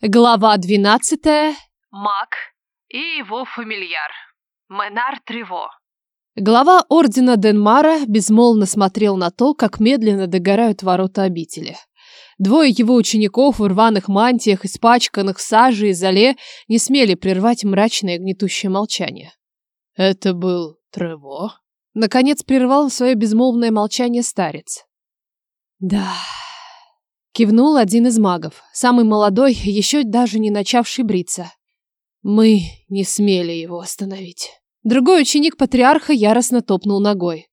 Глава двенадцатая. Маг и его фамильяр. Менар Трево. Глава ордена Денмара безмолвно смотрел на то, как медленно догорают ворота обители. Двое его учеников в рваных мантиях, испачканных сажей и зале, не смели прервать мрачное гнетущее молчание. «Это был Трево?» Наконец прервал свое безмолвное молчание старец. «Да...» Кивнул один из магов, самый молодой, еще даже не начавший бриться. Мы не смели его остановить. Другой ученик патриарха яростно топнул ногой.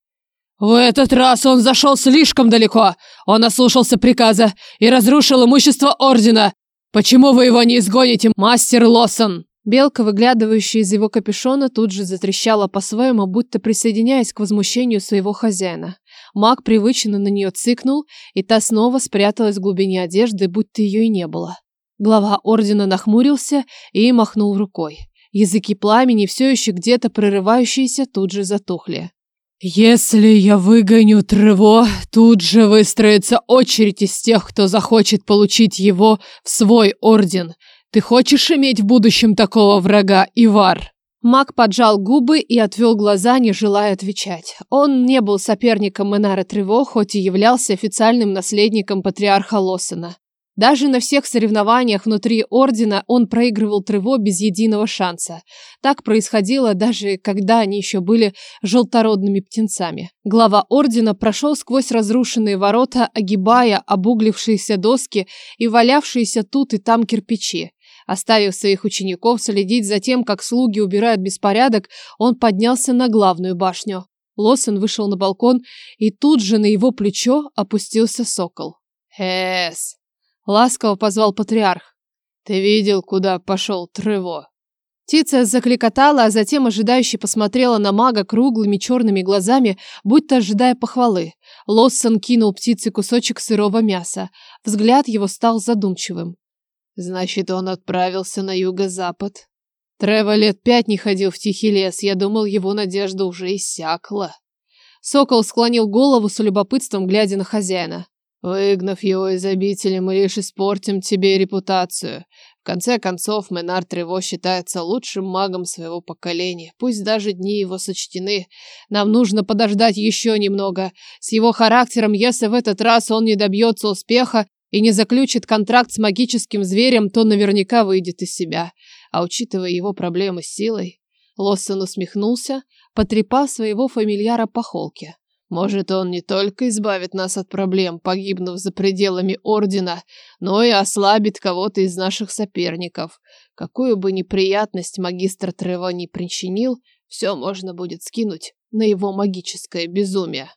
«В этот раз он зашел слишком далеко. Он ослушался приказа и разрушил имущество Ордена. Почему вы его не изгоните, мастер Лоссон?» Белка, выглядывающая из его капюшона, тут же затрещала по-своему, будто присоединяясь к возмущению своего хозяина. Маг привычно на нее цыкнул, и та снова спряталась в глубине одежды, будто ее и не было. Глава ордена нахмурился и махнул рукой. Языки пламени, все еще где-то прорывающиеся, тут же затухли. «Если я выгоню Трево, тут же выстроится очередь из тех, кто захочет получить его в свой орден. Ты хочешь иметь в будущем такого врага, Ивар?» Маг поджал губы и отвел глаза, не желая отвечать. Он не был соперником Менара Трево, хоть и являлся официальным наследником патриарха Лоссена. Даже на всех соревнованиях внутри Ордена он проигрывал Трево без единого шанса. Так происходило даже когда они еще были желтородными птенцами. Глава Ордена прошел сквозь разрушенные ворота, огибая обуглившиеся доски и валявшиеся тут и там кирпичи. Оставив своих учеников следить за тем, как слуги убирают беспорядок, он поднялся на главную башню. Лоссен вышел на балкон, и тут же на его плечо опустился сокол. «Эс!» — ласково позвал патриарх. «Ты видел, куда пошел Трево?» Птица закликотала, а затем ожидающе посмотрела на мага круглыми черными глазами, будто ожидая похвалы. Лоссон кинул птице кусочек сырого мяса. Взгляд его стал задумчивым. Значит, он отправился на юго-запад. Трево лет пять не ходил в тихий лес, я думал, его надежда уже иссякла. Сокол склонил голову с любопытством, глядя на хозяина. Выгнав его из обители, мы лишь испортим тебе репутацию. В конце концов, Менар Трево считается лучшим магом своего поколения. Пусть даже дни его сочтены. Нам нужно подождать еще немного. С его характером, если в этот раз он не добьется успеха, и не заключит контракт с магическим зверем, то наверняка выйдет из себя. А учитывая его проблемы с силой, Лоссон усмехнулся, потрепав своего фамильяра по холке. Может, он не только избавит нас от проблем, погибнув за пределами Ордена, но и ослабит кого-то из наших соперников. Какую бы неприятность магистр Трево не причинил, все можно будет скинуть на его магическое безумие.